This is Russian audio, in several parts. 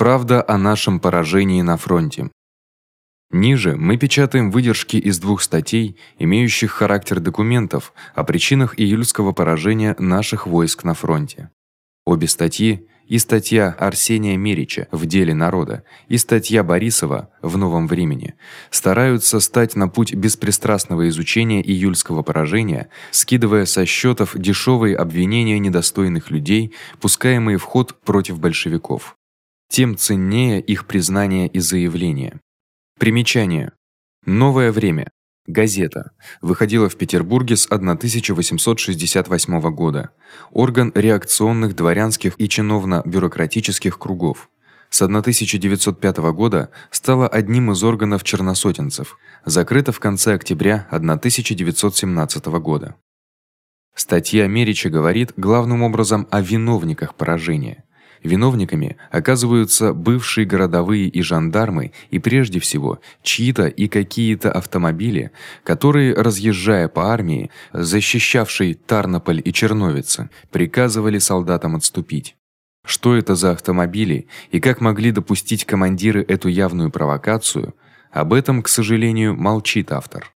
Правда о нашем поражении на фронте. Ниже мы печатаем выдержки из двух статей, имеющих характер документов о причинах июльского поражения наших войск на фронте. Обе статьи и статья Арсения Мерича в Деле народа, и статья Борисова в Новом времени стараются стать на путь беспристрастного изучения июльского поражения, скидывая со счётов дешёвые обвинения недостойных людей, пускаемые в ход против большевиков тем ценнее их признание и заявление. Примечание. Новое время. Газета. Выходила в Петербурге с 1868 года. Орган реакционных дворянских и чиновно-бюрократических кругов. С 1905 года стала одним из органов черносотенцев. Закрыта в конце октября 1917 года. Статья Мерича говорит главным образом о виновниках поражения. Виновниками оказываются бывшие городовые и жандармы, и прежде всего чьи-то и какие-то автомобили, которые, разъезжая по армии, защищавшей Тарнополь и Черновицы, приказывали солдатам отступить. Что это за автомобили и как могли допустить командиры эту явную провокацию, об этом, к сожалению, молчит автор.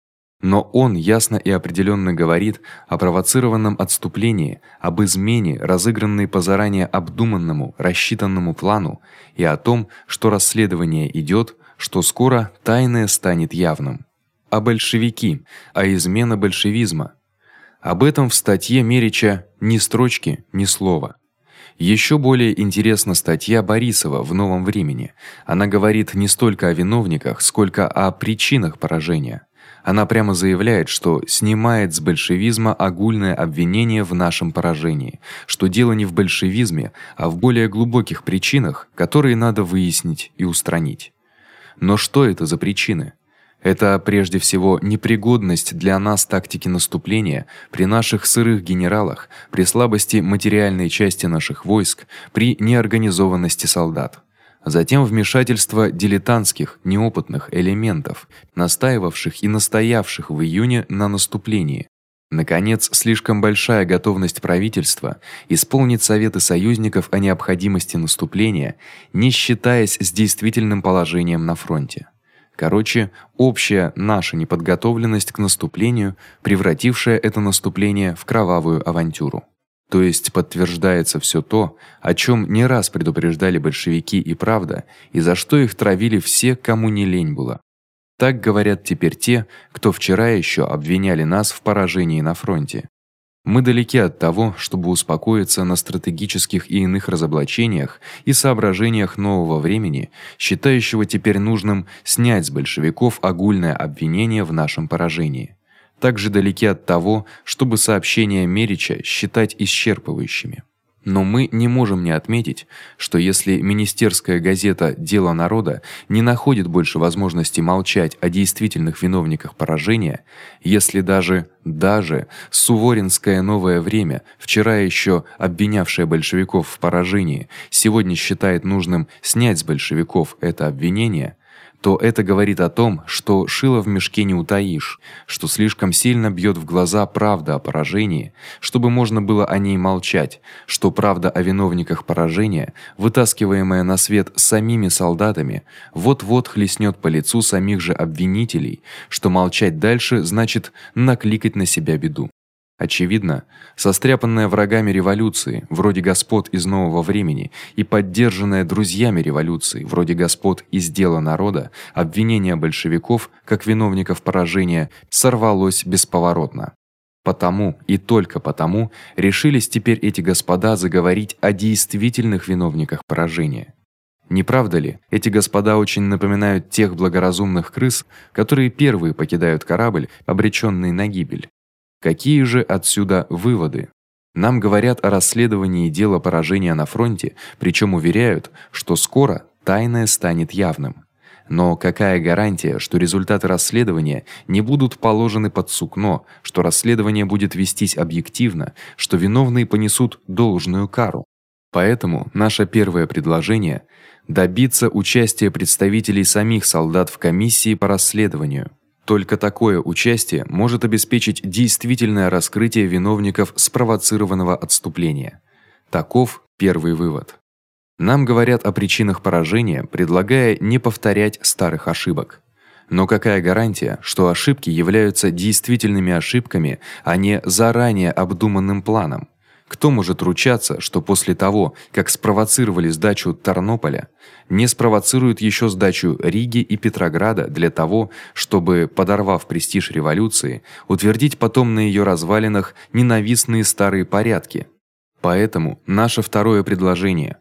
Но он ясно и определённо говорит о провоцированном отступлении, об измене, разыгранной по заранее обдуманному, рассчитанному плану, и о том, что расследование идёт, что скоро тайное станет явным. А большевики, а измена большевизма. Об этом в статье Мерича ни строчки, ни слова. Ещё более интересна статья Борисова в Новом времени. Она говорит не столько о виновниках, сколько о причинах поражения. Она прямо заявляет, что снимает с большевизма огульное обвинение в нашем поражении, что дело не в большевизме, а в более глубоких причинах, которые надо выяснить и устранить. Но что это за причины? Это прежде всего непригодность для нас тактики наступления при наших сырых генералах, при слабости материальной части наших войск, при неорганизованности солдат затем вмешательство дилетантских, неопытных элементов, настаивавших и настоявших в июне на наступлении. Наконец, слишком большая готовность правительства исполнить советы союзников о необходимости наступления, не считаясь с действительным положением на фронте. Короче, общая наша неподготовленность к наступлению, превратившая это наступление в кровавую авантюру. То есть подтверждается всё то, о чём не раз предупреждали большевики и правда, и за что их травили все, кому не лень было. Так говорят теперь те, кто вчера ещё обвиняли нас в поражении на фронте. Мы далеки от того, чтобы успокоиться на стратегических и иных разоблачениях и соображениях нового времени, считающего теперь нужным снять с большевиков огульное обвинение в нашем поражении также далеки от того, чтобы сообщения Мерича считать исчерпывающими. Но мы не можем не отметить, что если министерская газета Дело народа не находит больше возможности молчать о действительных виновниках поражения, если даже даже Суворинское Новое время, вчера ещё обвинявшее большевиков в поражении, сегодня считает нужным снять с большевиков это обвинение, то это говорит о том, что шило в мешке не утаишь, что слишком сильно бьёт в глаза правда о поражении, чтобы можно было о ней молчать, что правда о виновниках поражения, вытаскиваемая на свет самими солдатами, вот-вот хлестнёт по лицу самих же обвинителей, что молчать дальше значит накликать на себя беду. Очевидно, состряпанная врагами революции, вроде господ из нового времени, и поддержанная друзьями революции, вроде господ из дела народа, обвинение большевиков как виновников поражения сорвалось бесповоротно. Потому и только потому решились теперь эти господа заговорить о действительных виновниках поражения. Не правда ли? Эти господа очень напоминают тех благоразумных крыс, которые первые покидают корабль, обречённый на гибель. Какие же отсюда выводы? Нам говорят о расследовании дела поражения на фронте, причём уверяют, что скоро тайное станет явным. Но какая гарантия, что результаты расследования не будут положены под сукно, что расследование будет вестись объективно, что виновные понесут должную кару? Поэтому наше первое предложение добиться участия представителей самих солдат в комиссии по расследованию. Только такое участие может обеспечить действительное раскрытие виновников спровоцированного отступления. Таков первый вывод. Нам говорят о причинах поражения, предлагая не повторять старых ошибок. Но какая гарантия, что ошибки являются действительными ошибками, а не заранее обдуманным планом? Кто может ручаться, что после того, как спровоцировали сдачу Тарнополя, не спровоцируют ещё сдачу Риги и Петрограда для того, чтобы, подорвав престиж революции, утвердить потом на её развалинах ненавистные старые порядки? Поэтому наше второе предложение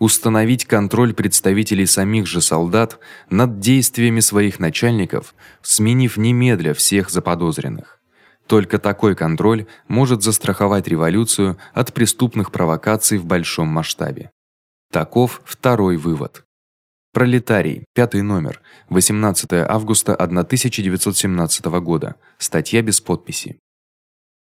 установить контроль представителей самих же солдат над действиями своих начальников, сменив немедля всех заподозренных. Только такой контроль может застраховать революцию от преступных провокаций в большом масштабе. Таков второй вывод. Пролетарий, пятый номер, 18 августа 1917 года. Статья без подписи.